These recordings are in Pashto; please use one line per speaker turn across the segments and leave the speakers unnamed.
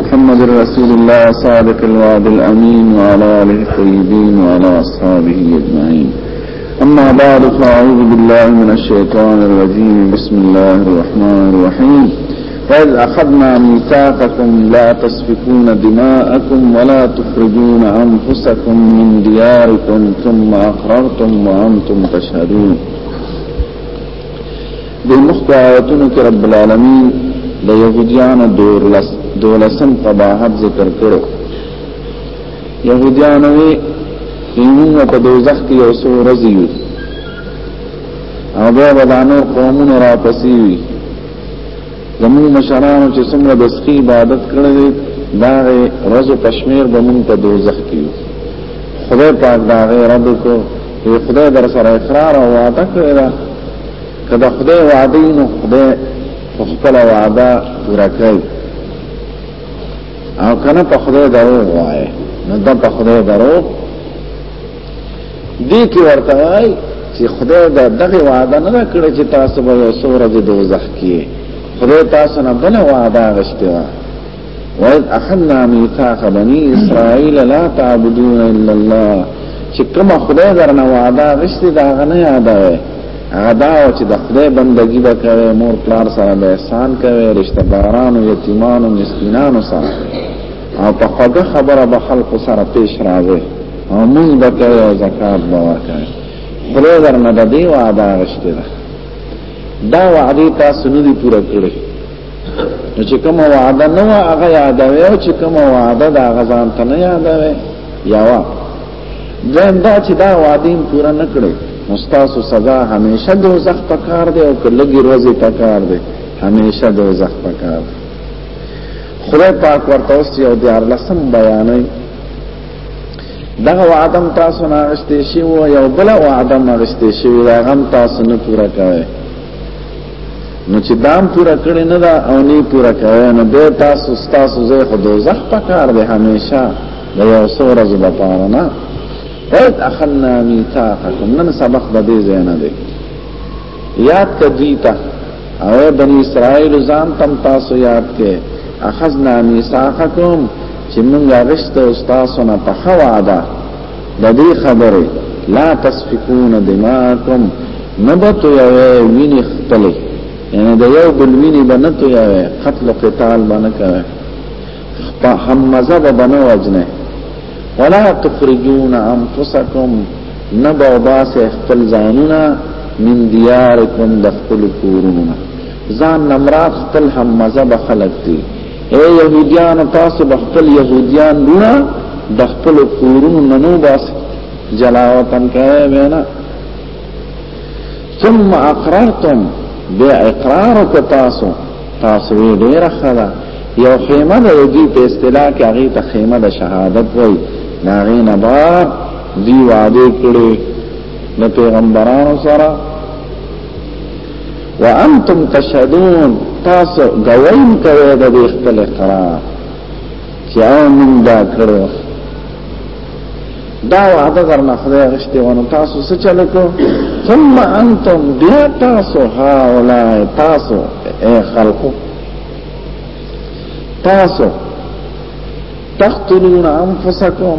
محمد رسول الله صادق الوعد الأمين وعلى آله الطيبين وعلى أصحابه أجمعين أما بعد فأعوذ بالله من الشيطان الرجيم بسم الله الرحمن الرحيم وإذ أخذنا ميثاقكم لا تسفكون دماءكم ولا تخرجون أنفسكم من دياركم ثم أقررتم وأنتم تشهدون د مخکو آیاتونو کې رب العالمین د یهودیانو دولس دولسم قباحت ذکر کړو یهودیانو وی ایمون په دوزخ کې یو څو ورځې یو او بیا به دا نور قومونه را پسې وي زمونږ مشرانو چې څومره د سخي عبادت کړی دی دا هغې ورځو په شمېر به مونږ په دوزخ کې یو خدای پاک دا هغې رد کړو خدای در سره اقرار او وعده کړې ده کدا خدای وعده نو خدای خپل وعده پورا کوي او کنه په خدای درو وای نو دا په خدای درو دي کې ورته وای چې خدای دا دغه وعده نه کړی چې تاسو به یو سورج دوزخ کې خدای تاسو نه بل وعده غشته وَإِذْ أَخَذْنَا مِيثَاقَ بَنِي إِسْرَائِيلَ لَا تَعْبُدُونَ إِلَّا اللَّهَ چې کومه خدای درنه وعده غشتي دا غنه یادوي هغه دا و چې د خدای بندگی به کوي مور پلار سره به احسان کوي رشتہ دارانو یتیمانو مسکینانو سره او په خوږه خبره به خلق سره پیش راځي او مونږ به کوي او زکات به ورکوي خدای درنه د دې وعده غشتي ده دا وعده تاسو نه دي پوره کړی نو چې کوم وعده نو هغه یادوي او چې کوم وعده دا غزان ته نه یادوي یاوا ځین دا چې دا وعده پورا نه کړي مستاسو سزا همیشه دوزخ پکار دی او کلګي روزي پکار دی همیشه دوزخ پکار دی خدای پاک ورته اوس یو دیار لسم بیانوي دغه وعده تاسو نه غشتې شي او یو بل وعده مغشتې شي هغه تاسو نه پورا کوي نو چې دام پورا کړی نه دا او نه پورا کوي نو به تاسو تاسو زه خو دوزخ په کار دی همیشه د یو څو ورځې لپاره نه اذ اخذنا ميثاقكم نن سبق د دې ځای نه دی یاد کړئ ته او بنی اسرائیل ځان تم تاسو یاد کې اخذنا ميثاقكم چې موږ غشت او تاسو نه په خوا ده د دې خبره لا تسفكون دماءكم نبت یوه ویني خپل یعنی د یو بل ویني بنت یوه قتل قتال باندې کوي په حمزه باندې وجنه ولا تخرجون انفسكم نبو باس خپل ځانونه من دیارکم د خپل کورونه ځان نمرات خپل حمزه بخلق دي اے يهوديان تاسو بخپل يهوديان لونه بخپل کورونو ننو باس جلا وطن کړه وینا ثم اقررتم بیا اقرار تاسو تاسو ډیر خلا یو خیمه د دې په اصطلاح کې هغه ته خیمه د شهادت وای دا غینه بار دی وعده کړي د پیغمبرانو سره وانتم تشهدون تاسو غوین کوي د دې خپل اقرار چې او من دا کړو دا وعده درنه خدای غشته ونه تاسو څه چلو کو ثم انتم بیا تاسو هاولای تاسو اے خلقو تاسو تقتلون انفسکم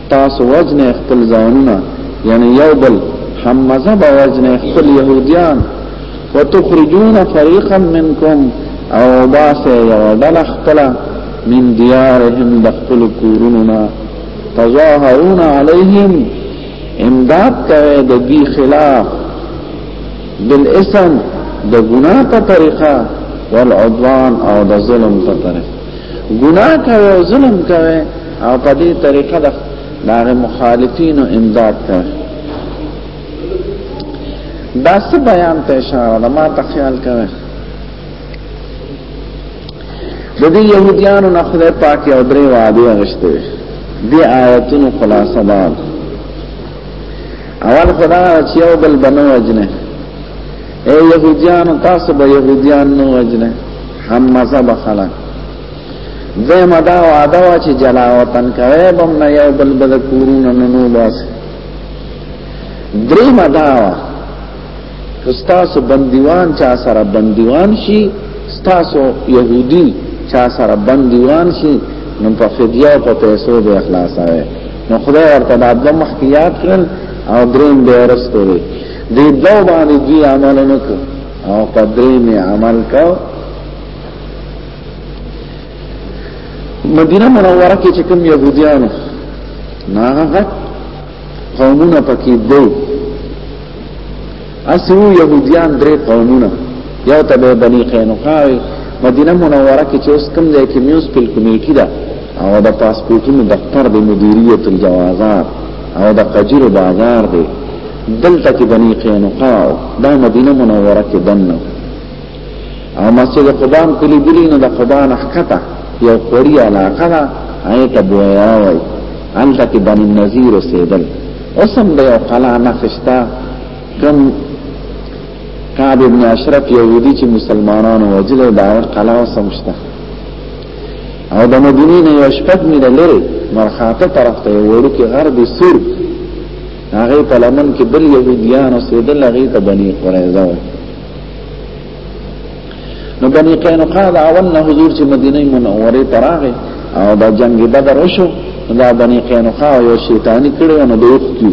تاسو وجنه خپل ځانونه یعنی یو بل حمزه به وجنه خپل يهوديان وتخرجون فريقا منكم او باسه یو ډل خپل من دیارهم د خپل کورونو تظاهرون عليهم امداد کوي د دې خلاف بالاسم د ګناه په طریقه والعدوان او د ظلم په طریقه ګناه کوي او ظلم کوي او په دې طریقه د دغه مخالفینو امداد کړ دا څه بیان ته اشاره ده ما ته خیال کوي د دې يهوديانو نه خدای پاک یو درې وعده غشته دي آیتونو خلاصه ده اول خدا چې یو بل بنو وجنه اے يهوديانو تاسو به يهوديان نو وجنه هم مذهب خلک دیمه دا وعده وا چې جلا وطن کوي بم نه یو بل بل کورونه نه نو باس دریمه دا وا کستاسو بندیوان چا سره بندیوان شي ستاسو يهودي چا سره بندیوان شي نو په فدیه او په پیسو به اخلاص آئے نو خدای ورته دا د محکیات کړل او دریم به ورسته وي دې دوه باندې دی عمل نکړ او په دریم عمل کاو مدینه منوره کې چې کوم يهوديانو ناغه قومونه پکې دی اسو يهوديان درې قومونه یو ته بني قینقاع مدینه منوره کې چې اوس کوم ځای کې میونسپل کمیټي ده او د پاسپورتونو دفتر د مدیریت الجوازات او د قجر بازار دی دلته کې بني قینقاع دا مدینه منوره کې دنه او مسجد قبام کلی دلی نو دا قبان احکتا یو قوری علاقه دا آیتا بویاوی علتا کی بنی نظیر و سیدل اسم دا یو قلع نخشتا کم قاب ابن اشرف یهودی چې مسلمانانو وجل داور قلع و سمشتا او د مدینه نه یو شپږ میله لري مرخاته طرف ته وړو کې غر دي سور هغه په لمن کې بل یهودیان او سیدل هغه ته بني قریظه وایي نو بني قینقاع دا اول نه حضور چې مدینه منوره ته راغی او دا جنگ بدر وشو دا بني قینقاع یو شیطانی کړو نو دوی کیو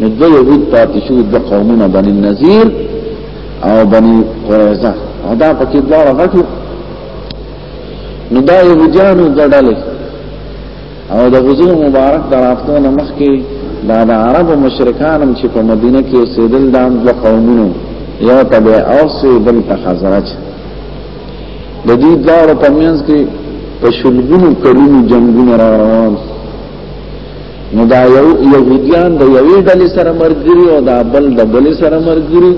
نو دوی یهود پاتې شو د قومونه بني نذیر او بني قریظه او دا پکې دواړه غټو نو دا یهودیانو ګډلې او د حضور مبارک د رافتو نه مخکې دا د عرب مشرکانم چې په مدینه کې اوسېدل دا دوه قومونو یو تبع اوس بل ته خزرج د دې دواړو په منځ کې په شلګونو کلونو جنگونه را روان نو دا یو يهوديان د یوې ډلې سره مرګري او دا بل د بلې سره مرګري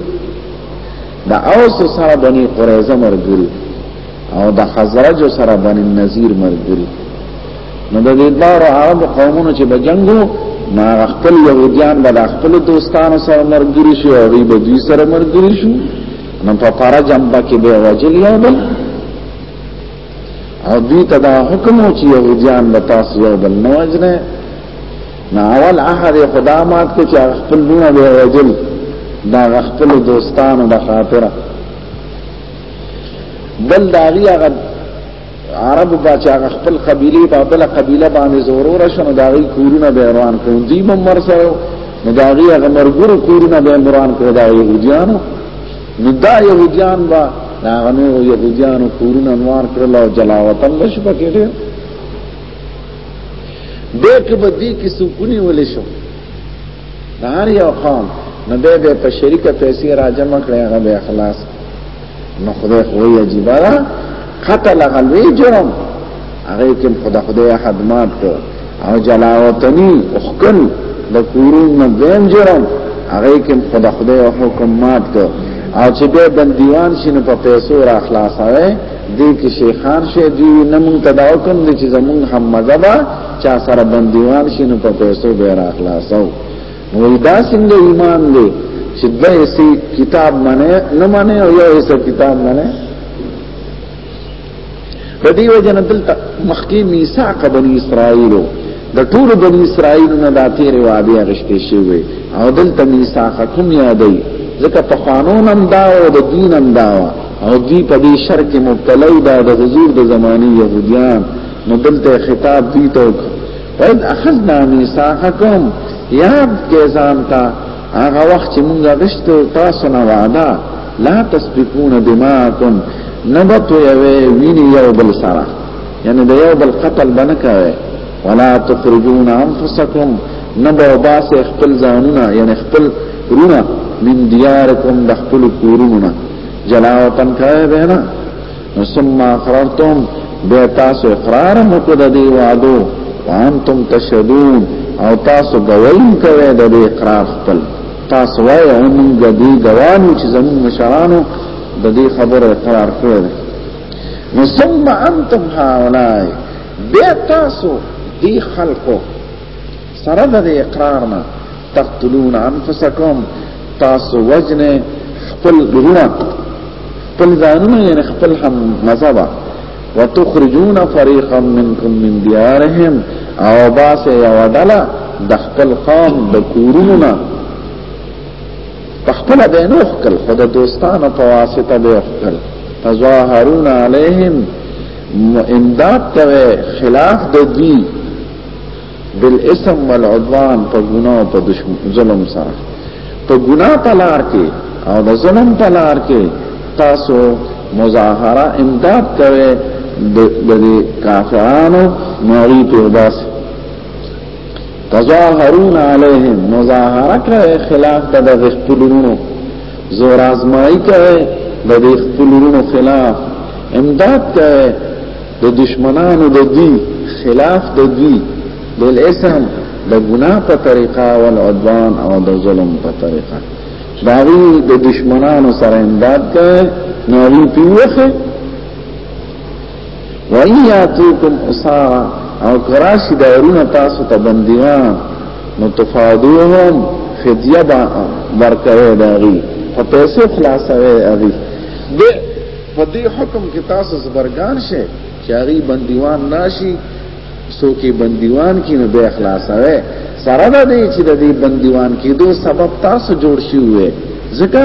دا اوس سره بني قریظه مرګري او د خزرج سره بن النذیر مرګري نو د دې دار عرب قومونو چې بجنګو ما خپل يهوديان بل خپل دوستانو سره مرګري شو او دوی به دوی سره مرګري شو نو په پارا جنبا کې به وجل یو بل او دوی ته دا حکم و چې يهوديان به تاسو یو بل نه وجنه نو اول احد خدا مات کې چې خپل نونه به وجل دا خپل دوستانو د خاطره بل داغي هغه عربو با چې هغه خپل قبيله په بل قبيله باندې زورور شنو داغي کورونه به روان کړو دی مم مرسره نو داغي هغه مرګور کورونه به روان کړو دا يهوديانو نو دا يهوديان با هغه نو يهوديانو کورونه انوار کړل او جلاوت الله شپه کړو دې کې بدی کې سکونی ولې شو د هر یو قوم نو به به په شریکه پیسې راجمع کړي هغه به اخلاص نو خدای خو یې عجیب را قتل غلوی جرم هغه کوم خدا خدای حد مات کو او جلاوطنی اخکل د کورین نه دیم جرم هغه کوم خدا خدای حکم مات کو او چې به بندیوان شنه په پیسو را خلاصوي دې کې شیخان شه دی نمون تداو کوم چې زمون هم مذهب چا سره بندیوان شي نو په پیسو به را خلاصو نو دا څنګه ایمان دی چې د ایسي کتاب منه نه منه او یو ایسه کتاب منه د دې وجه نه دلته مخکې میثاق بنی اسرائیل د ټول بنی اسرائیل نه د تیرې وعده غشته شوی او دلته میثاق کوم یادای ځکه په قانون هم دا او د دین هم دا او دی په دې شر کې مبتلا دی د حضور د زماني يهوديان نو دلته خطاب دی ته وید اخذنا میثاقکم یاد کې ځان ته هغه وخت چې مونږه غشتو تاسو نه وعده لا تسبقون دماءکم نبت یوی ویني یو بل سره یعنی د یو بل قتل بنه کوي ولا تخرجون انفسکم نبو باس خپل ځانونه یعنی خپل رونه من دیارکم د خپل کورونه جلاوطن کوي به نه ثم اقررتم بیا تاسو اقرار مو کو د دې وعدو وانتم تشهدون او تاسو ګویم کوي د دې اقرار خپل تاسو وایي او موږ دې ګوانو چې زموږ مشرانو د دې خبره اقرار کړو نو ثم انتم هؤلاء بیا تاسو دې خلکو سره د اقرار نه تقتلون انفسکم تاسو وجنه خپل ګرونه خپل ځانونه یعنی خپل هم مذهبا وتخرجون فريقا منكم من ديارهم او باس یو ډله د خپل قوم د کورونو نه خپل به نو خپل خود دوستانو په واسطه به خپل تظاهرون عليهم امداد کوي خلاف د دوی بالاسم والعدوان په ګناه په دشمن ظلم سره په ګناه په لار کې او د ظلم په لار کې تاسو مظاهره امداد کوي د دې کافرانو نوری په داس تظاهرون علیهم مظاهره کوي خلاف د دغه خپلونو زور آزمایي کوي د دې خپلونو خلاف امداد کوي د دشمنانو د دی خلاف د دی د الاسم د ګناه په طریقه او العدوان او د ظلم په طریقه داغي د دشمنانو سره امداد کوي ناری پیوخه وَإِيَّاتُكُمْ أُسَارًا او کراشی دایرون تاسو ته بندیان نو تفادوهم فدیه با برکوه داغی په پیسو خلاصوه داغی په دې حکم کې تاسو زبرګان شئ چې هغه بندیوان ناشي سوکې بندیوان کې نه به اخلاصوي سره د دې چې د دې بندیوان کې دوه سبب تاسو جوړ شي وي ځکه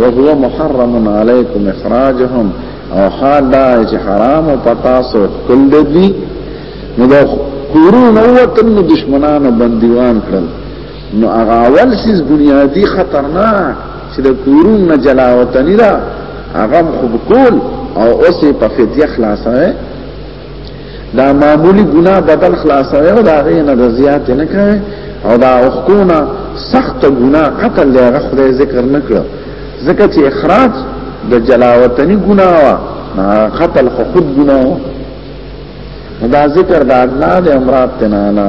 وهو محرم علیکم اخراجهم او حال دا چې حرام او پتا سو کول دي نو دا کورونه وطن دشمنانو بندیوان کړل نو هغه اول سیس بنیادی خطرناک چې د کورون نه جلا وطنی دا هغه خو بکول او اوسې په فدیه خلاصوي دا معمولی ګناه بدل خلاصوي او دا غي نه زیات نه کوي او دا حقونه سخت ګناه قتل دی هغه خدای ذکر نه کړ ځکه چې اخراج د جلا وطنی ګناه وا قتل خو خود ګناه دا ذکر دا نه امرات تنانا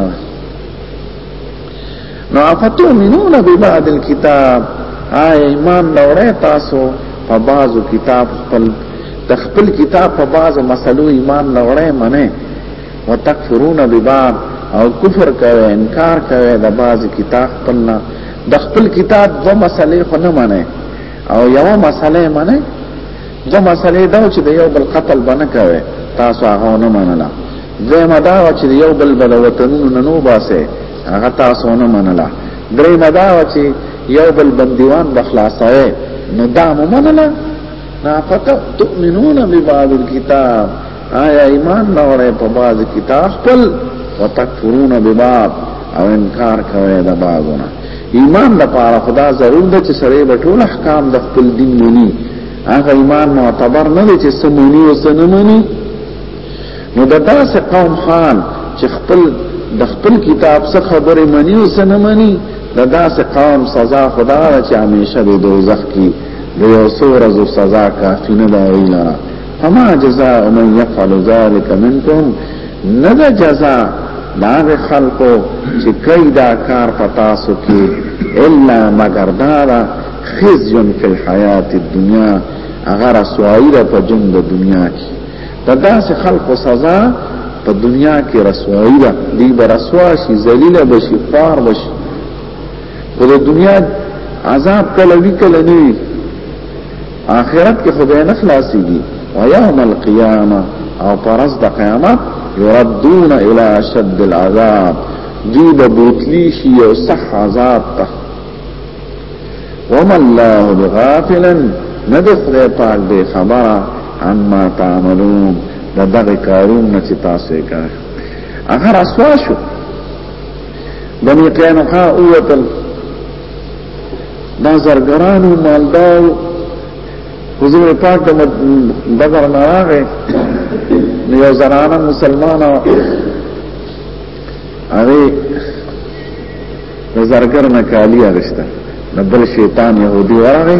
نو افتؤمنون ببعض الكتاب آی ایمان لوړی تاسو په بعضو کتاب خپل تخپل کتاب په بعضو مسلو ایمان لوړی منه وتکفرون ببعض او کفر کوي انکار کوي د بعض کتاب خپلنا د خپل کتاب دو مسلې خو نه منه او یو مسلې منه زه مسلې دا چې د یو بل قتل بنه کوي تاسو هغه نه منله زما دا چې یو بل بل وطنونو نه نو باسه هغه تاسو نه منله درې مدا چې یو بل بندیوان بخلاصوي نو دا مو منله نا فتح تؤمنون ببعض الكتاب آیا ایمان نوړې په باز کتاب خپل وتکفرون بباب او انکار کوي د بازونه ایمان د پاره خدا ضرور ده چې سره به ټول احکام د خپل دین مني هغه ایمان معتبر نه دی چې سمونی او سنمونی نو د داسې قوم خان چې خپل د خپل کتاب څخه خبرې مني او سنمونی د داسې قوم سزا خدا ده چې همیشه د دوزخ کې د یو څو ورځو سزا کافی نه ده ویلره فما جزاء من يفعل ذلك منكم ندا جزاء داغ خلقو چې کوي دا کار پتاسو کې الا مگر دارا خزي فی الحیات الدنیا اگر رسوایی را په جون د دنیا کې دا داسې خلقو سزا په دنیا کې رسوایی را دی به رسوا شي ذلیل بشي خوار بشي خو د دنیا عذاب کله وی کله نه آخرت کې خدای نه خلاصيږي او يوم القيامه او پرز د قیامت يردون الى شد العذاب دی به بوتلی شي او صح عذاب ته وما الله بغافلا ندې خدای پاک دې خبره عما تعملون دا دغه کارونه چې تاسو یې کړی هغه رسوا شو بني قینقاع اوتل دا زرګرانو مالدار حضور پاک د بدر نه راغی یو زنانه مسلمانه هغه د زرګر نه کالی اغشته نو بل شیطان يهودي ورغی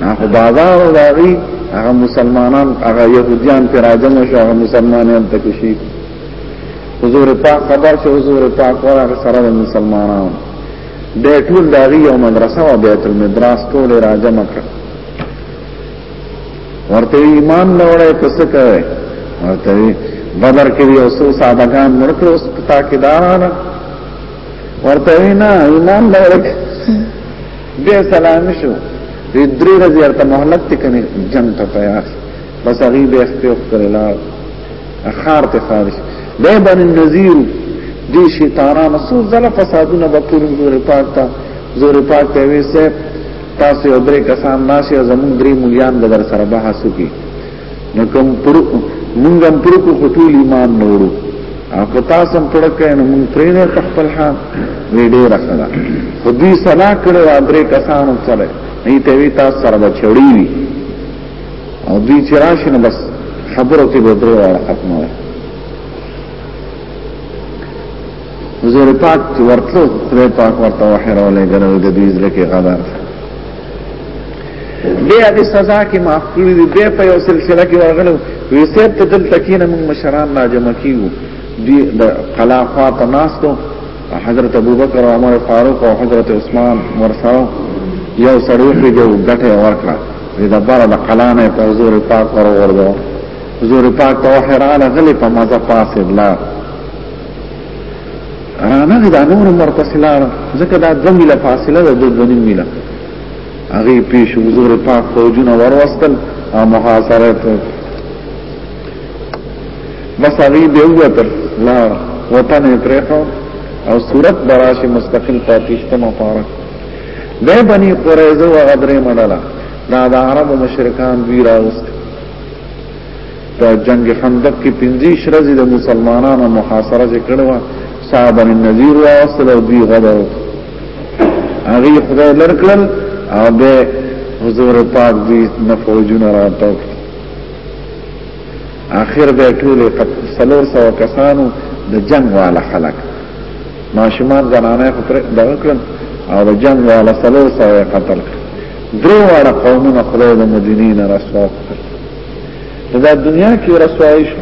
هغه بازار راغی هغه مسلمانان هغه يهوديان پر راجم شو هغه مسلمانان تک شي حضور پاک خبر شو حضور پاک ورغه سره مسلمانان د ټول داغي یو مدرسه او بیت المدرس ټول راجم کړ ورته ایمان نه وړه پس کوي ورته بدر کې یو څو سادهګان مرکه اوس پتا کې دارانه ورته نه ایمان نه وړه بیا سلام شو دې درې ورځې ارته مهلت ته کني جنگ ته تیار بس هغه به استیو کړل اخار ته خارج به بن النذیر دې شیطانان سو زل فسادونه بکر زور پاک تا زور پاک ته وی سه تاسو درې کسان ناشې زمون درې مليان د در سره بحث وکړي نو کوم پر مونږ هم پر کو خطول ایمان نورو او که تاسو هم پر کین مونږ پرې نه تخپل حال وی ډیر خلا خو دې سلا کړو درې کسانو سره نه ته وی تاسو سره بچړی وی او دې چرآش نه بس خبرو کې به درې وړه ختمه وي حضور پاک ورتلو خدای پاک ورته وحیرولې ګره د دې ځل کې غدار بیا د سزا کې معاف کړی دی بیا په یو سلسله کې ورغلو وی سیب ته دل تکینه موږ مشران را جمع کیو دی د قلا خواته ناستو حضرت ابوبکر او عمر فاروق او حضرت عثمان ورسره یو سړی په یو غټه ورکړه د بار د قلا نه په حضور پاک ور ورغلو حضور پاک ته وحرانه غلی په مزه پاسه بلا رانغی دا نور مرپس لارا زکر دا دو میل فاصله دا دو دو نیم میل اغی پیش حضور پاک فوجون وروستل او محاصره تو بس اغی بیوتر لارا وطن پریخو او صورت براش مستقل پاتیشتم پارا دا بنی قریزو و غدر مدلا دا دا عرب و مشرکان دوی راوست په جنگ خندق کې پنځه شرزي د مسلمانانو محاصره چې کړو صاحب النذیر واصل او دی غدو هغه خدای لرکل او به حضور پاک دی نه فوجونه راټو اخر به ټول سلور سو کسانو د جنگ والا خلق ماشومان زنانه خطر دغه کړم او د جنگ والا سلور سو قتل درو والا قومونه خدای د مدینې نه رسوا کړ دا دنیا کې رسوای شو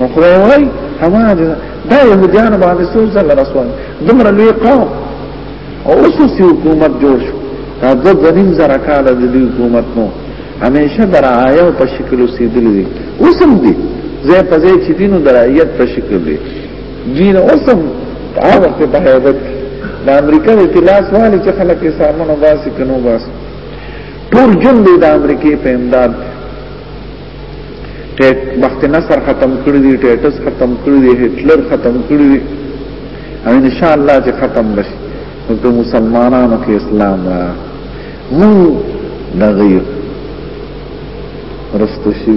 نو خو وای هوا دا يهوديان باندې څو ځله رسوای دمر لوی قوم او اوس چې حکومت جوړ شو دا د ځنیم زره کال د دې حکومت نو همیشه درایو په شکل وسیدل دي اوسم دي زه په ځای چې دینو درایت په شکل دي دین اوسم هغه وخت په هیبت د امریکا د تلاش والي چې خلک یې سامانو باسي کنو باسي ټول جون دی د امریکای په امداد ټیټ وخت نصر ختم کړی دی ټیټس ختم کړی دی هټلر ختم کړی دی او ان شاء الله چې ختم بشي د مسلمانانو کې اسلام مون دغه رستو شي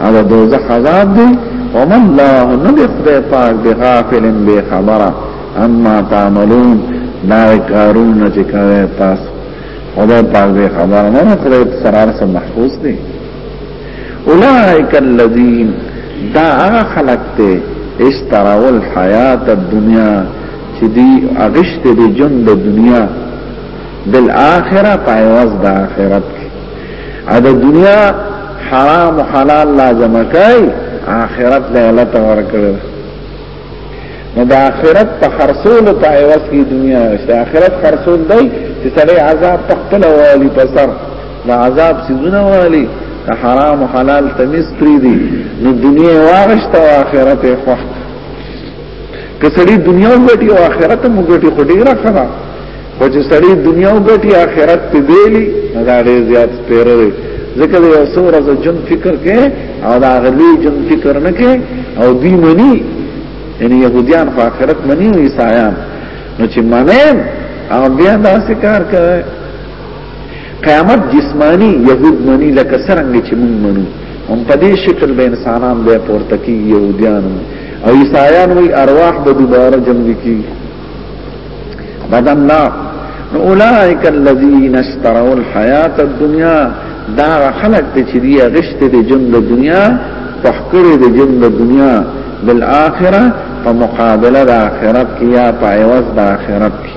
هذا دوزخ عذاب دی وما الله نبی خدای پاک بغافل بی خبره اما تعملون دا کارون چې کوي تاسو خدای پاک بی خبره نه خدای سرار سره محفوظ دی اولئک الذین دا هغه خلق ته اشتراو الحیات الدنیا چې دی اغشت دی جون د دنیا بالآخرة په عوض د آخرت ا د دنیا حرام حلال لازم کای آخرت له الله تبار کړو نو د آخرت په خرصول ته ایواز کی دنیا چې آخرت خرصول دی چې سړی عذاب تختل والی په سر د عذاب سيزونه والی د حرام او حلال تمیز پری دی نو دنیا واغشت او آخرت یې خوښ کسړي دنیا وګټي او آخرت هم وګټي خو ډیره خراب خو چې سړی دنیا وګټي آخرت په بیلی دا ډیر زیات پیره دی ځکه د یو څو ورځې جون فکر کې او دا غلی جون فکر نه کې او دی منی یعنی يهوديان خو آخرت منی او عیسایان نو چې منم او بیا داسې کار کوي قیامت جسمانی یهود منی لکه څنګه چې مونږ منو هم په دې شکل به انسانان به پورته کی يهوديان او عیسایان وی ارواح به دوباره جمع کی بدن لا اولئک الذین استروا الحیات الدنیا دا خلق ته چې دی غشت دی جن د دنیا تحقیر دی جن د دنیا بالآخره په مقابله د آخرت کې یا په عوض د آخرت کې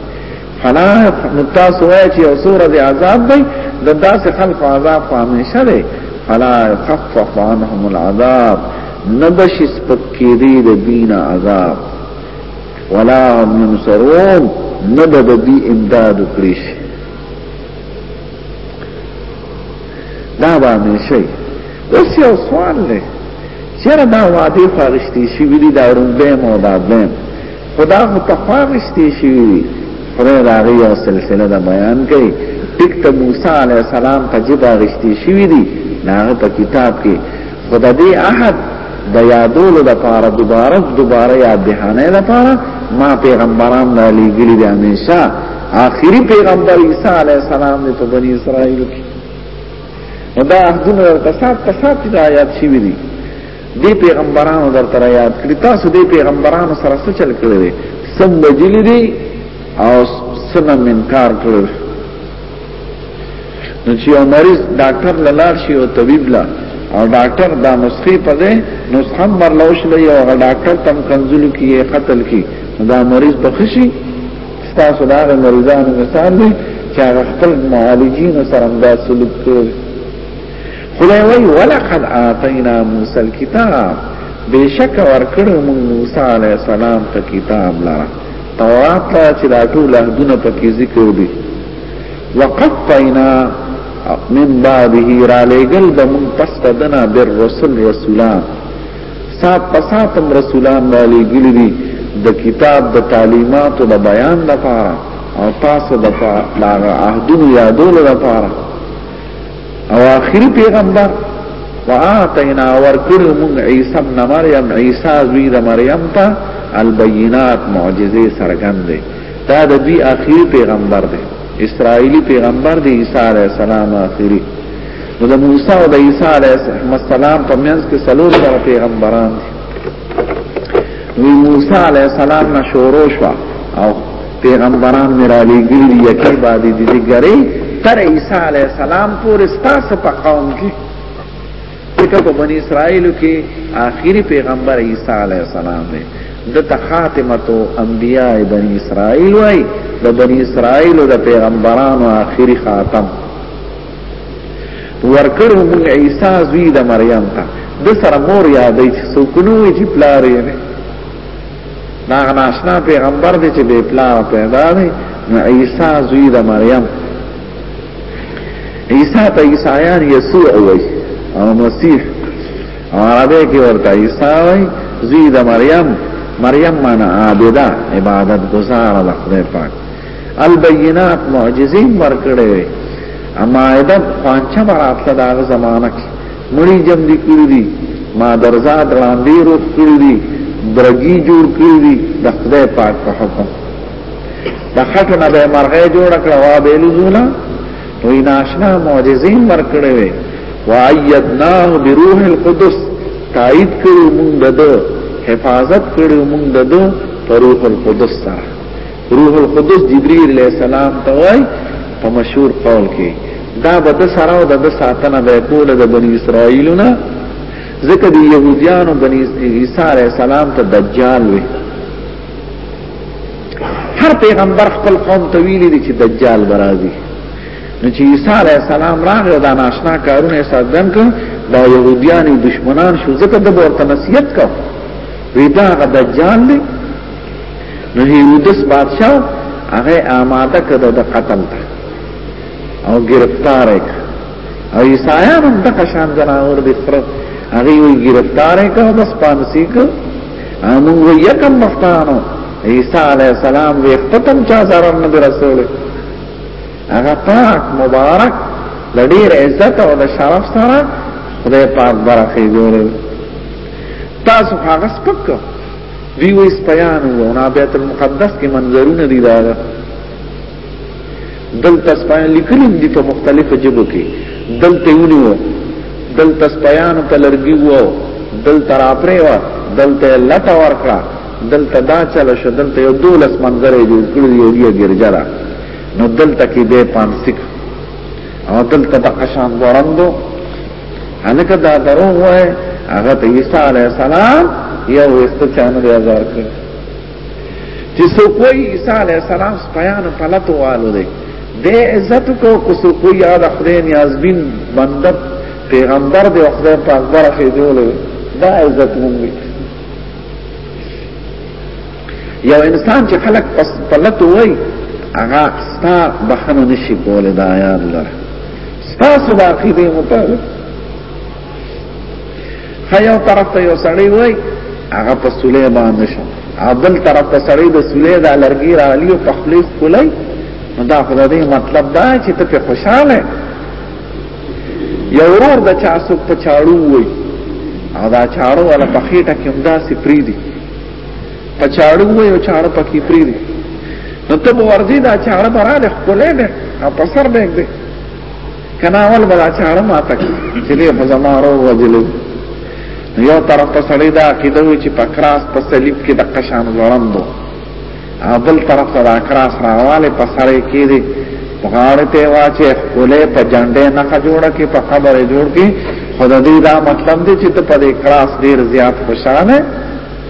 فلا متاس وای چې او سوره د عذاب دی د داسې خلق عذاب په همیشه دی فلا خفف عنهم العذاب نبش سپکې دی د دین عذاب ولا هم ينصرون نبد بي امداد کړی شي دا باندې شي اوس یو سوال دی چیرې دا وادي فارشتي شي ویلي دا رومبه مو دا دیم خدا خو په فارشتي شي ویلي خدای دا غي یو سلسله دا بیان کړي ټیک ته موسی علی السلام په جبا رښتي شي ویلي دا په کتاب کې خدای دې احد د یادولو د پاره دوباره دوباره یاد دهانه د پاره ما پیغمبران را لېګلي دي همیشه آخري پیغمبر عیسی علی السلام دی په بنی اسرائیل کې دا دونه تساب تساب چې دا یاد شي وي دي پیغمبرانو درته یاد کړی تاسو دې پیغمبرانو سره څه چل کړی سم بجلی دي او سنم انکار کړی نو چې یو مریض ډاکټر لاله شي او طبيب لا او ډاکټر دا نسخه په دې نسخه مرلوش لې او ډاکټر تم کنزل کیه قتل کی دا مریض بخشي تاسو دا مریضانو مثال دی چې هغه خپل معالجین سره دا سلوک کوي خدای وی ولقد آتینا موسی الكتاب بشک ورکړو موسی علی السلام ته کتاب لاره تورات چې دا ټول حدونه پکې ذکر دي وقفینا من بعده را لګل د من پس دنا بر رسول رسولان سات پساتم رسولان را لګل دي د کتاب د تعلیمات او د بیان لپاره او تاسو د لپاره عهدونو یادولو لپاره او آخری پیغمبر وآتینا ورکړو موږ عیسی ابن مریم عیسی زوی د مریم ته البینات معجزې سرګندې دا د دوی اخیری پیغمبر دی اسرائیلی پیغمبر دی عیسی علی السلام اخیری نو د موسی او د عیسی علی السلام په منځ کې څلور سره پیغمبران دي وی موسی علی السلام نه شروع شو او پیغمبران میرالی ګری یکی بعد دي دي ګری تر عیسی علی السلام پورې ستاسو په قوم کې ځکه په بنی اسرائیل کې آخري پیغمبر عیسی علی السلام دی د تخاتمتو انبیاء بنی اسرائیل وای د بنی اسرائیل د پیغمبرانو آخري خاتم ورکړو موږ عیسی زوی د مریم ته د سره مور یادې چې سوکنو چې پلار یې نه دا ناشنا پیغمبر دی چې بے پلار پیدا دی نو عیسی زوی د مریم عیسی ته عیسایان یسوع وای او مسیح عربی کې ورته عیسی وای زوی د مریم مریم معنا عابده عبادت گزار د خدای پاک البینات معجزین ورکړې وي اما ایدم خوانچه براتله دا زمانہ کې مړي جم دي کړی دي ما درزاد وړاندې روک کړی دي درګي جوړ کړی دي د خدای پاک په حکم د خټو نه به مرغې جوړ کړه وا به لزولا نو ناشنا معجزین ورکړې وي وایدناه بروح القدس تایید کړو موږ دغه حفاظت کړو موږ دغه روح القدس سره روح القدس جبرئیل علیہ السلام ته وای په مشهور قول کې دا به د سره او د ساتنه به کوله د بنی اسرائیلونه ځکه د يهوديانو بني عيسى عليه السلام ته دجال وي هر پیغمبر خپل قوم ته ویلي دي چې دجال برازي نو چې عیسی علی السلام راغی دا ناشنا کارونه سازدن کړ دا يهوديان دشمنان شو ځکه د ورته نصیحت کو ویدا غ دجال دی نو هیرودس بادشاہ هغه آماده کړ د قتل ته او گرفتار کړ او عیسایان هم د قشان جناور دي خره هغه یې گرفتار کړ بس پانسی کړ امو یکم مفتانو عیسی علیہ السلام وی ختم چا zarar نه رسول هغه پاک مبارک لډیر عزت او د شرف سره خدای پاک برخه جوړل تاسو هغه سپک دی وې سپیان وو نه بیت المقدس کې منظرونه دي دا دلته سپایان لیکلي دي په مختلفو جبو کې دلته ونیو دلته سپایان ته لرګي وو دلته راپرې و دلته لټه ورکړه دلته دا چل شو دلته یو دولس منظر جوړ کړی یو یو ګرځا را نو دلته کې به پانسک او دلته د قشان ورندو انکه دا درو وای هغه ته عیسی علی السلام یو استچانه دی ځار کړ چې څوک وایي عیسی علیه السلام سپیانو پلتو والو دی دی عزت کو کو څوک وایي هغه د خدای نیازبین بنده پیغمبر دی او خدای په اکبر کې دیولې دا عزت مونږ یو انسان چې خلک پلتو وایي هغه ستا بخنه نشي کولای دا یاد لره تاسو د عقیده مطابق خیو طرف ته یو سړی وای هغه په سولې باندې شو عدل طرف ته سړی د سولې د لرګي را علی او پخلیس کولای نو دا خدای دې مطلب دا چې ته په خوشاله یو ورور د چا څوک په چاړو وای او دا چاړو ولا په خېټه کې هم دا سپری دی په چاړو وای او چاړو پکې پری دی نو ته ورځي دا چاړه برا ده خپلې ده او په سر به دې کنا اول بلا چاړه ماته چې دې په زمارو وجلو یو طرف ته سړی دا عقیده وي چې په کراس په صلیب کې د قشان وړاندو او بل طرف ته دا کراس راواله په سړی کې دي غاړه ته واچې خولې په جنډې نه جوړه کې په قبر جوړ کې خدای دا مطلب دی چې ته په دې کراس ډیر زیات خوشاله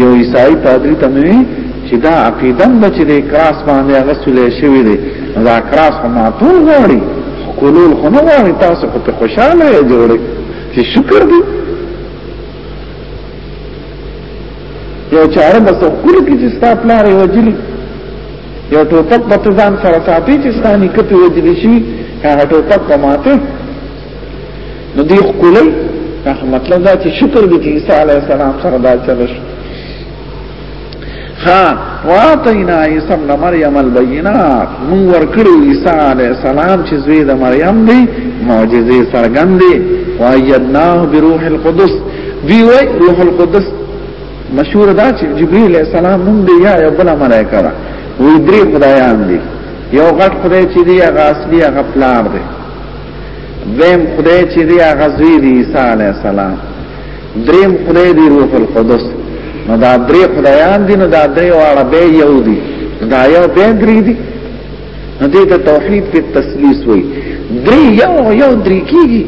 یو عیسائی پادری ته مې چې دا عقیده د چې د کراس باندې هغه سولې شوې دي دا کراس خو ماتو غواړي کولول خو نه غواړي تاسو خو په خوشاله یې جوړې چې شکر دی یو چاره بس کول کې چې ستا پلار یې وجلی یو ټوپک په ځان سره ساتي چې ستاني کته وجلی شي هغه ټوپک په ماته نو دی خکلی مطلب دا چې شکر دی چې عیسی علیه السلام سره دا چلش ها واتینا عیسی ابن مریم البینات مون ورکړو عیسی علیه السلام چې زوی د مریم دی معجزې سرګندې وایدناه بروح القدس دی وای روح القدس مشهور دا چې جبرئیل علیہ السلام نوم دی یا یو بل ملائکه را وی درې خدایان دي یو غټ خدای چې دی هغه اصلي هغه پلار دی دویم خدای چې دی هغه زوی دی عیسی علی السلام دریم خدای دی روح القدس نو دا درې خدایان دي نو دا درې واړه به یو دي دا یو به درې دي نو دې ته توحید په تسلیث وای درې یو یو درې کیږي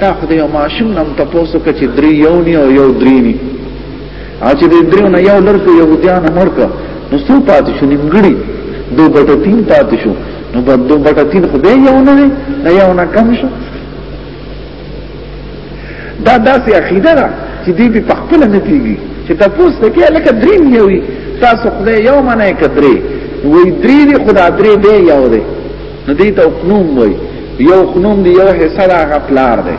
دا خدای ماشوم نم تاسو کې چې درې یو نه یو درې نه اچې دې درو نه یو لړ کې یو ځان امر کا نو څو پاتې شو نیمګړي دو بټه تین پاتې شو نو په دو بټه تین خو به یو نه وي نه یو نه کم شو دا داسې عقیده ده چې دې په خپل نه پیږي چې تاسو ته کې لکه درې نیوي تاسو خدای یو منه کتري وې درې دې خدا درې دې یو دې نو دې ته حکم وای یو خنوم دی یو حصہ دا غپلار دی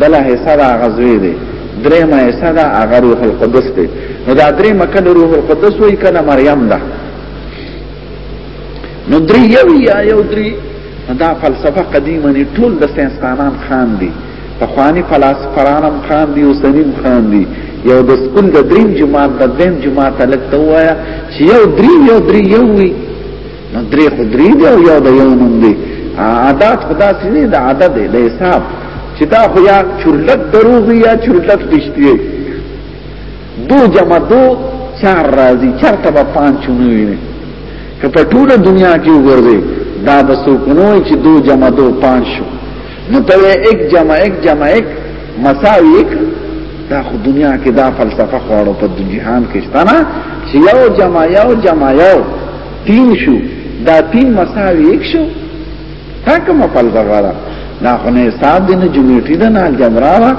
بل حصہ دا غزوی دی دریم حصہ دا هغه روح القدس دی نو دا درې مکه روح القدس وای کنه مریم ده نو درې یو یا یو درې دا فلسفه قدیمه نه ټول د ساينسدانان خان دي پخوانی فلسفرانم خان دي او سنیم خان دي یو د سکول د دریم جماعت د دیم جماعت لکته وایا چې یو درې یو درې یو وی درې خو درې دی او یو د یو نوم دی عادت خدا سینې د عادت دی د حساب چې دا خو یا چورلک دروغ یا چورلک رښتیا دو جمع دو چار راځي چار ته به پنځه نوي که په ټوله دنیا کې وګرځي دا به څوک نه وي چې دو جمع دو پنځه شو نو ته یک جمع یک جمع یک مساوي یک دا خو دنیا کې دا فلسفه خوړو په جهان کې شته نه چې یو جمع یو جمع یو تین شو دا تین مساوی ایک شو تا کما فلسفه دا نا خونه حساب دی نا جمیوٹی دا نا الجبرا دا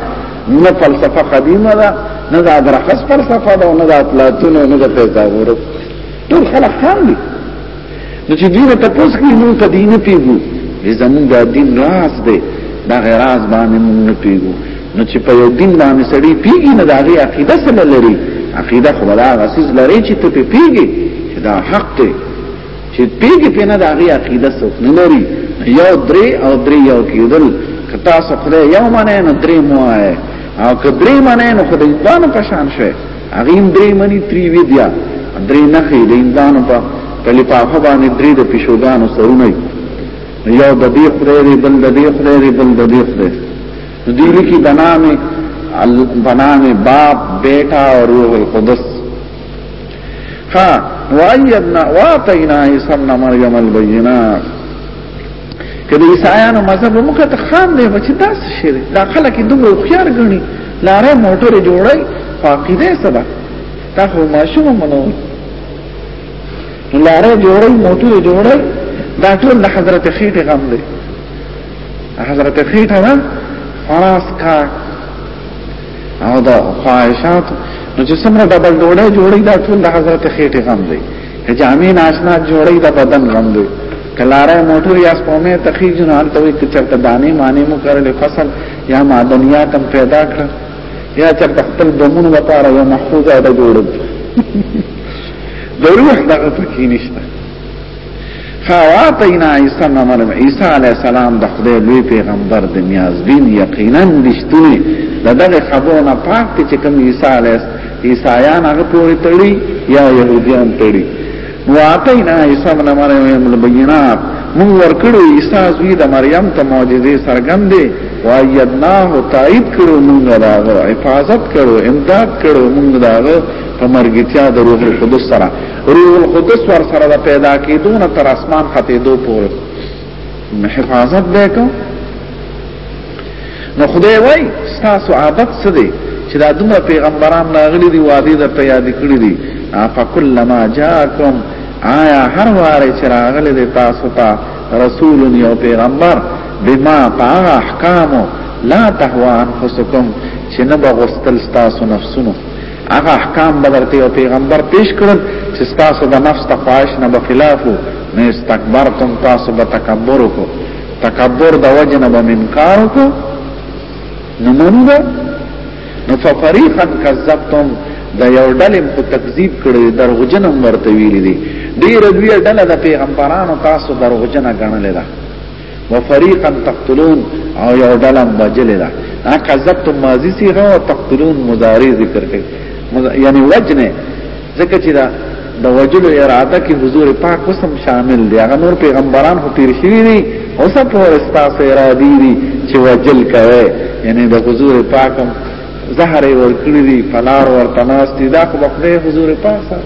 نا فلسفه قدیمه دا نا دا ابرخص فلسفه دا نا دا اطلاعتون نا دا پیتاغورو تول خلق خان دی نو چې دینه تپوس کی نو ته دینه پیګو دې زمون دا دین راز دی دا غیر راز باندې مونږ پیګو نو چې په یو دین باندې سړی پیږي نه دا غي عقیده سره لري عقیده خو دا غسیز لري چې ته پیږي چې دا حق دی چې پیږي په نه دا غي عقیده سره نه لري یو درې او درې یو کېدل کتا سره یو معنی نه درې مو آئے او که درې معنی نو خدای دوانو په شان شوی هغه هم درې معنی تری وی بیا درې نه خې د انسانو په کلی په هغه باندې درې د پښوګانو سرونه یو د دې خدای دی بل د دې خدای دی بل د دې خدای دیلی کی بنام بنام باپ بیٹا اور روح القدس ها وایدنا واتینا عیسی ابن مریم البینات کله عیسایانو مذهب موږ ته خام دی بچ داس شری دا خلک دومره خيار غني لاره موټر جوړي فاقیده سبا تا خو ماشوم منو لاره جوړي موټر جوړي دا ټول د حضرت خېټه غم دی حضرت خیټه دا فراس کا او دا خواهشات نو چې څومره ډبل ډوړې جوړې دا ټول د حضرت خیټه غم دی که جامین آشنا جوړې دا بدن غم دی کلاره موټر یا سپومه تخیج نه حالت وي چې چرته دانه معنی مو کړل فصل یا معدنیات هم پیدا کړ یا چرته خپل دمون وپاره یا محفوظه ده جوړل د روح دغه پکې نشته فواتینا عیسی ابن مریم عیسی علی السلام د خدای لوی پیغمبر د نیازبین یقینا رښتونی دغه خبرو نه پاک چې کوم عیسی علی عیسایان هغه پورې تړي یا يهوديان تړي واتینا عیسی ابن مریم البینات مون ورکړو عیسی زوی د مریم ته معجزې سرګندې وایدناه تایید کړو مونږ داغه حفاظت کړو امداد کړو مونږ داغه په مرګتیا د روح القدس سره روح القدس ور سره د پیدا کېدو نه تر اسمان خطې دو پورې حفاظت دی کو نو خدای وای تاسو عادت څه دی چې دا دومره پیغمبران راغلي دي وادي د ته یاد کړی دي فکلما جاءکم آیا هر واره چې راغلي دي تاسو ته رسول یو پیغمبر بما طاع احکام لا تهوا انفسکم چې نه بغستل تاسو نفسونو هغه احکام بدرته او پیغمبر پیش کړل چې تاسو د نفس د خواهش نه بخلاف نه استکبرتم تاسو به تکبر کو تکبر د وجه نه به منکار کو نو مونږ نو ففریقا کذبتم د یو ډلې په تکذیب کړی دروغجن ورته ویل دي ډیر دوی ډله د پیغمبرانو تاسو دروغجن غنل ده وفريقا تقتلون او یو ډله بجل ده اکه ضبط ماضی سی هو تقتلون مضارع ذکر کوي یعنی وجنه ځکه چې دا د وجل اراده کې حضور پاک قسم شامل دی هغه نور پیغمبران خو تیر شوی دي او سب پر استاسو ارادي دي چې وجل کوي یعنی د حضور پاک زهره ورکړي دي پلار ورتناستي دا خو په حضور پاک سره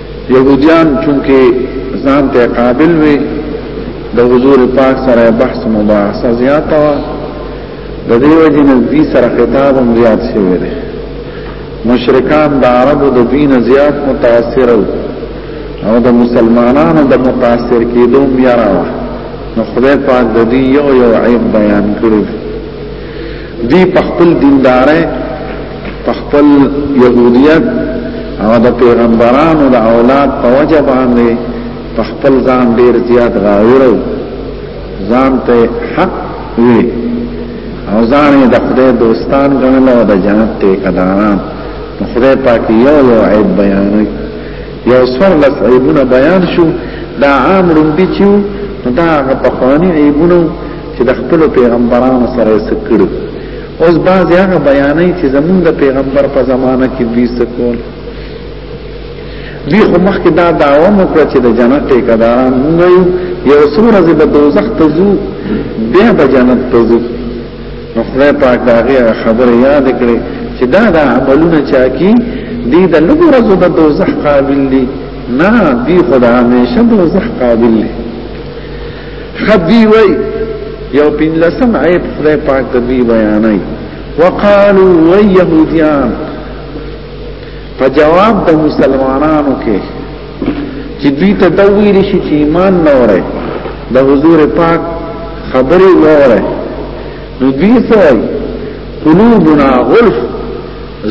يهوديان چونکه ځان ته قابل وي د حضور پاک سره بحث مباحثه زیاته وا د دې وجه نه دې سره خطاب هم زیات شوی دی مشرکان د عربو د دین زیات متاثر او د مسلمانانو د متاثر کېدو میرا نو خدای پاک د دې یو یو عیب بیان کړی دی په خپل دیندارۍ په خپل يهودیت او د پیغمبرانو د اولاد په وجه باندې په خپل ځان ډیر زیات غاور او ځان ته حق وی او ځان د خدای دوستان غنل او د جنت ته قداران نو خدای پاک یو یو عیب بیان یو څور لس عیبونه بیان شو دا عام لومبي چې دا په خواني عیبونه چې د خپل پیغمبرانو سره یې سکړو اوس باز هغه بیانې چې زمونږ د پیغمبر په زمانہ کې دوی سکول دوی خو مخکې دا دعوا وکړه چې د جنت ټیکداران موږ یو یو څو ورځې به دوزخ ته ځو بیا به جنت ته ځو نو خدای پاک دا هغه خبره یاد کړې چې دا دا عملونه چا کی دي د لږ ورځو به دوزخ قابل دي نه دی خدای همیشه دوزخ قابل دي خدی وی یو پنلسم عیب خدای پاک د دوی بیانای وقالو و یهودیان په جواب د مسلمانانو کې چې دوی ته دا ویل شي چې ایمان نه وره د حضور پاک خبرې وره نو دوی سوای قلوبنا غلف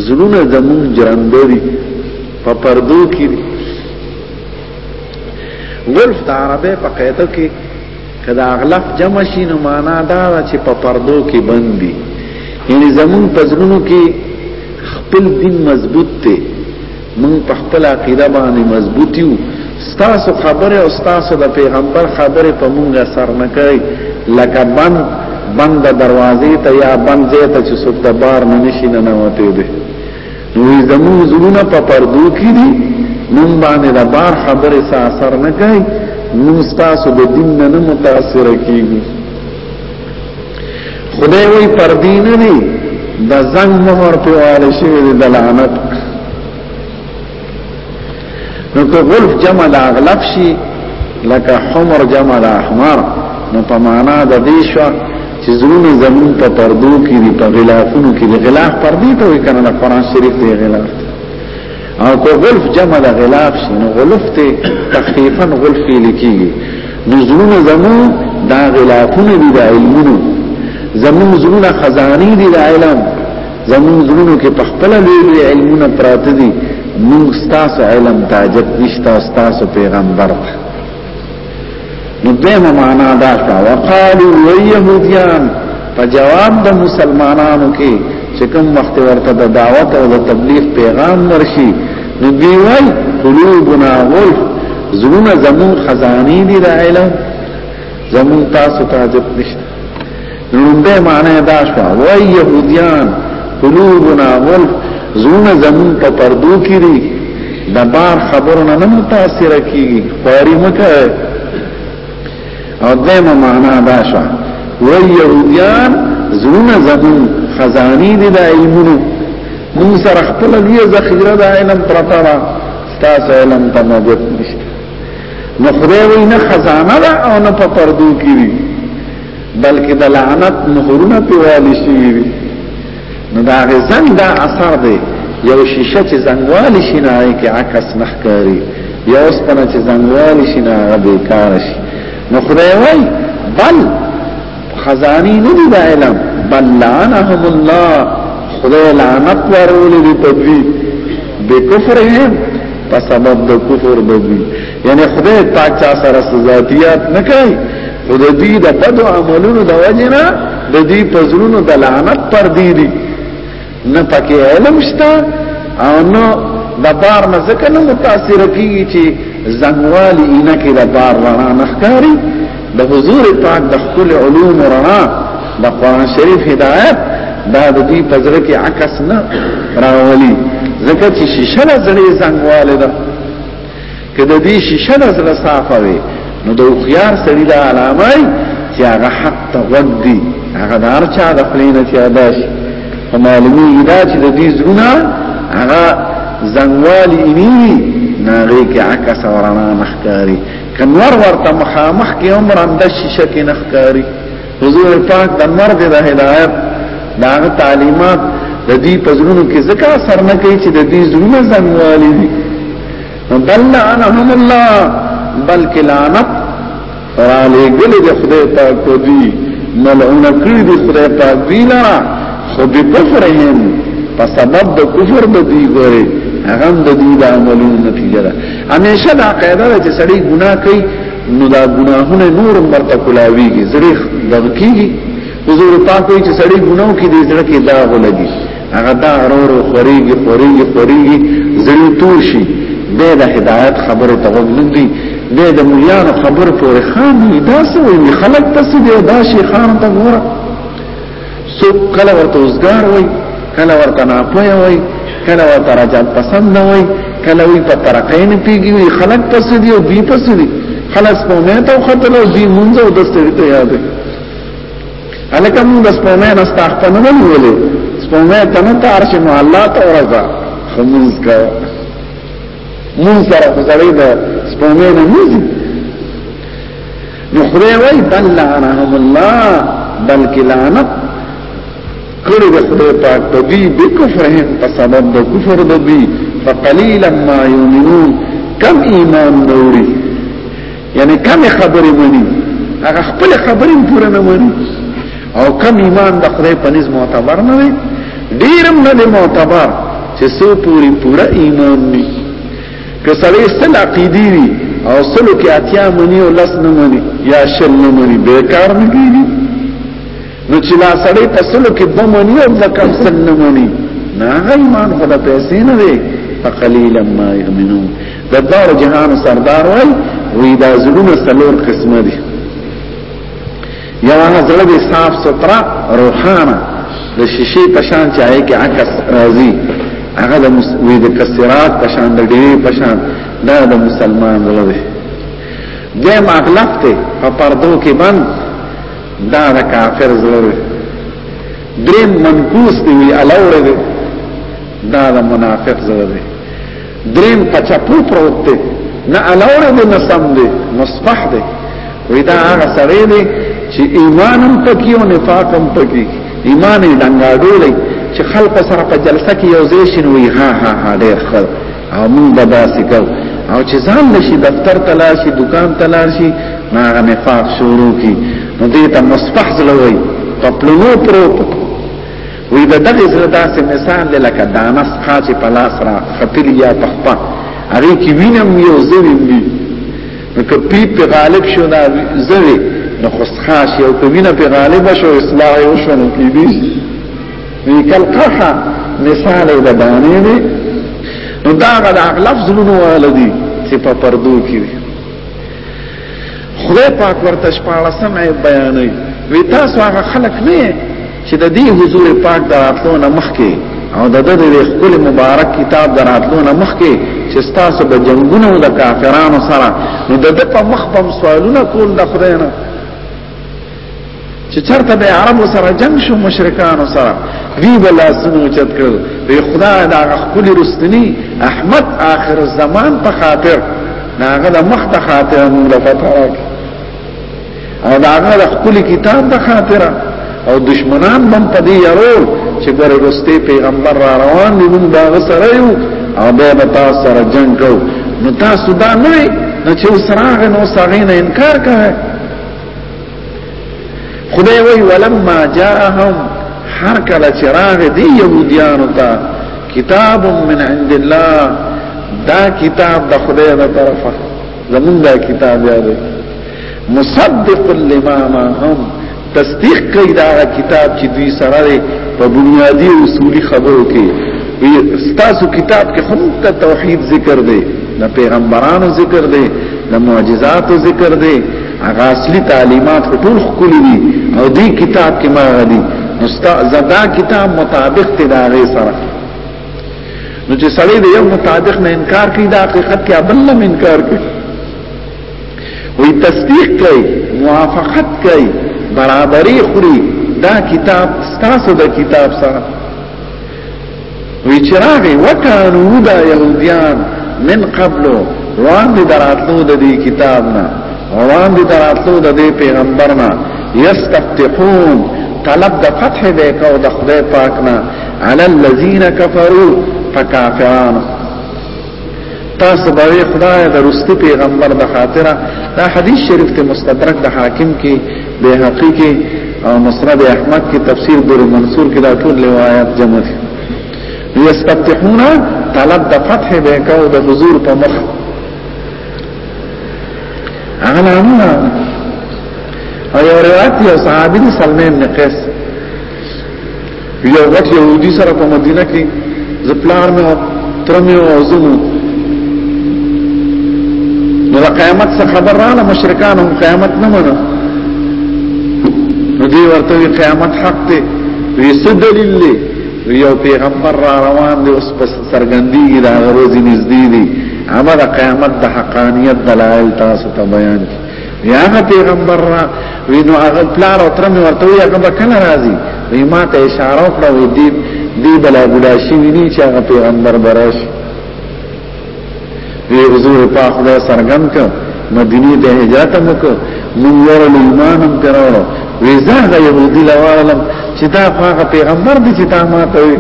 زلون زمون جرندری په پردو کې ولف د عربه په قاعده کې کدا اغلب جمع شي نو معنا دا چې په پردو کې بندي یعنی زمون پزړونو کې خپل دین مضبوط دی مون په خپل عقیده باندې مضبوط یو ستاسو خبره او ستاسو د پیغمبر خبره په مونږه سر نه کوي لکه بند بند دروازې ته یا بند ځای ته چې څوک د بار نه نشي نه نوته دي وی زمون زړونه په پردو کې دي مون باندې د بار خبره سا اثر نه کوي مون تاسو د دین نه متاثر کیږي خدای وی پردی نه دي د زنګ مهر په واله شوی د لعنت نو که غلف جمع د اغلب شي لکه حمر جمع د احمر نو په معنا د دې شو چې زړونه زمون په پردو کې دي په غلافونو کې دي غلاف پردې ته وي کنه د قران شریف دی غلاف او که غلف جمع د غلاف شي نو غلف ته تخفیفا غلف لیکيږي نو زړونه زمون دا غلافونه دي د علمونو زمون زړونه خزاني دي د علم زمون زړونو کې په خپل لوی علمونه پراته دي موږ ستاسو علم ته عجب نشته ستاسو پیغمبر ته نو دغه معنا دا کا وقالو ويهوديان په جواب د مسلمانانو کې چې کوم وخت ورته د دعوت او د تبلیغ پیغام ورشي نو دی وای قلوبنا غلف زړونه زمون خزاني دي د علم زمون تاسو ته عجب نشته لومبه معنی دا شو وای يهوديان قلوبنا غلف زونه زمون په پردو کې دي د بار خبرونه نه متاثر کیږي خواري مکه او دمه معنا دا شو وای يهوديان زونه زمون خزاني دي د علمونو مون سره خپل لوی ذخیره د علم پرتا وا تاسو علم ته موجود نشته نو خدای وی نه خزانه ده او نه په پردو کې بلکې د لعنت مهرونه په والی شي نو دا غزن دا اثر دی یو شیشه چې زنګوالی شي نه کې عکس مخکاري یو سپنه چې زنګوالی شي نه هغه بیکار شي نو خدای وای بل خزانی نه دی دا علم بل لعنهم الله خدای لعنت ورولې دی په دوی بے کفر هم په سبب د کفر د دوی یعنی خدای پاک چا سره ذاتیات نه کوي خو د دې د بد عملونو د وجنه د دې پزړونو د لعنت پر دی دي نه پکې علم شته او نو د بار نه ځکه نه متاثر کیږي چې زنګوالي اینه کې د بار رڼا نخکاری د حضور پاک د خپل علوم رڼا د قران شریف هدایت دا د دې پزړه کې عکس نه راولي ځکه چې شیشه لري زنګواله ده که د دې شیشه نه زړه صافه وي نو د خيار سړي د علامه چې هغه حق ته وګدي هغه دار چا د خلینه چې ادا شي په معلومي دا چې د دې زړه هغه زنوالي اني ناغي کې عکس ورانه مخکاري کنور ورته مخامخ کې عمر اند شیشه کې نخکاري حضور پاک د مرګ د هدایت داغه تعلیمات د دې پزړونو کې ځکه اثر نه کوي چې د دې زړونه زنوالي دي بل لعنهم الله بلکې لعنت را لګل د خدای پاک په دې ملعون کړی د خدای پاک دی لرا خو به کفرهم په سبب د کفر د دې ګوري هغه د دې د عملونو نتیجه ده همیشه دا قاعده ده چې سړی ګناه کوي نو دا ګناهونه نورم ورته کولاویږي زړه دغکیږي حضور پاک وی چې سړی ګناو کې دې زړه کې داغ لګي هغه دا غرور خوريږي خوريږي خوريږي زړه توشي به د هدایت خبره تغوږ لګي به د مليان خبر پورې خامي دا سوې خلک تاسو دې دا شي خان ته ګوره سو کله ورته وزګار وای کله ورته ناپوهه وای کله ورته رجال پسند نه وای کله وی په ترقین پیږي وی خلق پس دی او دی پس دی خلاص په مې ته خطر او دی مونږ او دسته ته یاد الکه مونږ د سپمه نه ستاختنه نه ویلې سپمه ته نه تار شي نو الله ته ورځه خموز کا مون سره خو سره د سپمه نه نه نو خدای وای بل لعنهم الله بلکې لعنت کړو د خدای پاک په دې د کفرهم په سبب د کفر د دې فقليلا ما يؤمنون کم ایمان نوري یعنی کم خبرې مني هغه خپل خبرې پوره نه مني او کم ایمان د خدای په نس معتبر نه وي ډیرم نه معتبر چې سو پوری پورا ایمان ني که سړی سل عقیدی وی او سلو کې اتیا منی او لس نه منی یا شل نه منی بیکار نه کیږي نو چې لا سړی په سلو کې دو منی او لکم سل نه منی نه ایمان خدا پیسې نه دی فقلیلا ما یؤمنون د دار جهان سردار وای وی دا زړونه سلور قسمه دي یو هغه زړه دی صاف سطرا روحانه د شیشې پشان چې آئے کې عکس راځي هغه د وی د کسرات پشان د ډیری پشان دا د مسلمان زړه دی دیم اغلق ته په پردو کې بند دا د کافر زړه دی دریم منکوس دی وی الاور دی دا د منافق زړه دی دریم په چپو پروت دی نه الور دی نه سم دی مصبح دی وی دا هغه سره دی چې ایمانم پکې او نفاقم پکې ایمان یې دنګاډولې چې خلق سره په جلسه کې یو ځای شنو وی ها ها ها ډېر خل او موږ به داسې کو او چې ځان لشي دفتر تلاشي دکان تلاشي ما هغه نفاق شروع کی نو دې ته مصبح زلوي په پلونو پروت وی د دغه زړه داسې مثال دی لکه دانه سخا چې په لاس را ختلی یا په خپه هغې کې وینم وي او زوی وي نو که پیپ پې غالب شو دا زوی نو خو سخا شي او که وینه پې غالبه شو اصلاح یې وشوه نو کېدی شي وی کلقخه مثال یې د دانې دی نو دا هغه د اغلب زړونو واله دي چې په پردو کې وي خدای پاک ورته شپاړسم عیب بیانوي وی تاسو هغه خلک نه چې د دې حضور پاک دراتلو نه مخکې او د دې خپل مبارک کتاب دراتلو نه مخکې چې تاسو به جنگونه د کافرانو سره نو د دې په مخ په سوالونه کول د خدای نه چې چرته به عربو سره جنگ شو مشرکانو سره وی بلا سنو چت کړو وی خدا دا خپل رستنی احمد آخر الزمان په خاطر ناغه د مخ ته خاطر موږ له فتح او داغه د خپل کتاب د خاطر او دشمنان بم په دی يرول چې ګره رسته پیغمبر را روان دي موږ دا سره یو او به تاسو سره جنگ کو نو تاسو دا نه نو چې سراغ نو ساغینه انکار کوي خدای وی ولما جاءهم هر کله چې راغی دی يهوديانو ته کتاب من عند الله دا کتاب د خدای له طرفه زمونږ دا کتاب یاد مصدق لما معهم تصدیق کوي دا کتاب چې دوی سره په بنیادی اصولي خبرو کې وی ستاسو کتاب کې هم ته توحید ذکر دی د پیغمبرانو ذکر دی د معجزاتو ذکر دی هغه اصلي تعلیمات ټول خولي دي او دې کتاب کې ما غدي مستعزدا کتاب مطابق ته دا غي سره نو چې سړی د یو مطابق نه انکار کوي دا حقیقت کې بل نه انکار کوي وی تصدیق کوي موافقت کوي برابرۍ خوري دا کتاب ستاسو د کتاب سره وی چراغی وکانو دا یهودیان من قبلو وړاندې دراتلو د دې کتاب نه وړاندې دراتلو د دې پیغمبر نه یستفتحون طلب د فتح به کو د خدای پاک نه علی الذین کفروا فکافرانو تاسو باوی خدای د رستی پیغمبر د خاطره دا حدیث شریف ته مستدرک د حاکم کې به حقیقي او مسند احمد کې تفسیر در منصور کې دا ټول روایت جمع دي یستفتحون طلب د فتح به کو د حضور په مخ هغه نه او یو روایت یو صحابي سلمان بن قیس یو غټ يهودي سره په مدینه کې زپلار مې او تر مې او زمو نو د قیامت څخه خبر رانه مشرکان هم قیامت نه منو نو دی ورته قیامت حق دی وی څه دلیل دی یو پیغمبر را روان دی اوس پس سرګندېږي دا ورځې نږدې دي هغه د قیامت د حقانیت دلایل تاسو ته بیان کړي یا هغه پیغمبر را وینو هغه پلار او ترمه ورته وی هغه کله راځي وی ما ته اشاره وکړه وی دی دی بلا بلا شي ویني چې هغه پیغمبر براش وی حضور پاک دا سرګم ک مدینه ته هجرت وکړه مونږ ورل ایمان هم ترورو وی زه د يهودي لوالم چې دا هغه پیغمبر دی چې تا ما ته وی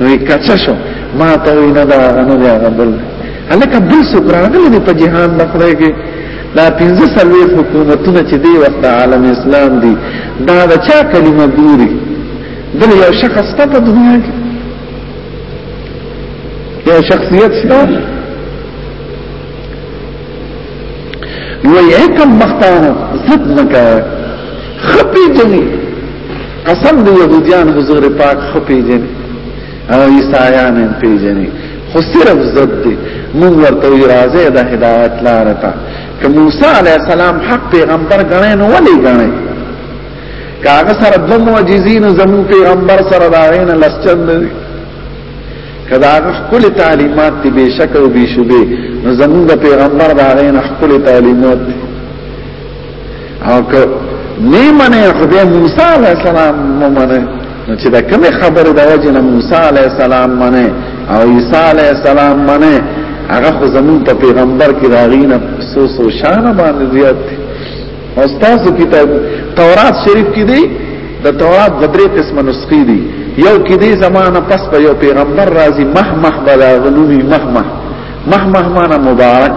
وی کچا شو ما ته وی نه دا نه دا بل هلکه بل څوک راغلی په جهان د خدای کې دا پنځه سلوي حکومتونه چې دی وخت عالم اسلام دی دا د چا کلمه ګوري دل یو شخص ته په دنیا کې یو شخصیت شته وی اکم مختانو زد نکا خپی جنی قسم دی یهودیان حضور پاک خپی جنی او عیسایان هم پیژني خو صرف زد دي موږ ورته راځي د هدایت لار ته که موسی علی السلام حق پیغمبر غنه نو ولي غنه کاغه سره د معجزین زمو پیغمبر سره داغینه لسچند دي کدا خپل تعلیمات دی بشک او بشوبه نو زمو پیغمبر داغینه خپل تعلیمات دی او که نه منه خدای موسی علی السلام منه نو چې دا کومه خبره د وجه نه موسی علی السلام منه او عیسی علی السلام منه هغه خو زمون په پیغمبر کې راغینه سو سو شان باندې زیات دي او تاسو کتاب تورات شریف کې دی د تورات د درې قسمه نسخې دي یو کې دی زمانہ پس په یو پیغمبر راځي مح مح بلا غنوي مح مح مح مح معنا مبارک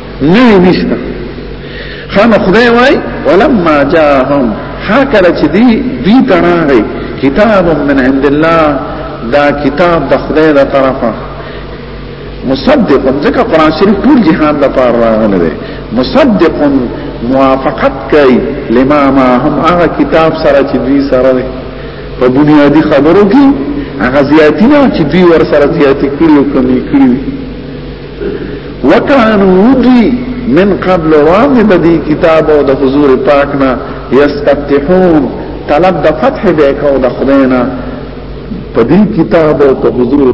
نوی نشته خانه خدای وای ولما جاءهم حاکل چې دی دی تراغی کتاب من عند الله دا کتاب د خدای له طرفه مصدق ځکه قران شریف ټول جهان د پاره راغلی دی مصدق موافقت کوي لما ما هم هغه کتاب سره چې دوی سره دی په بنیادی خبرو کې هغه زیاتی نه چې دوی ور سره زیاتی کړی او کمی کړی وکانو دی من قبل رام بدی کتاب او د حضور پاک نه یستفتحون طلب د فتح به کو د خدینا په دې کتاب او په حضور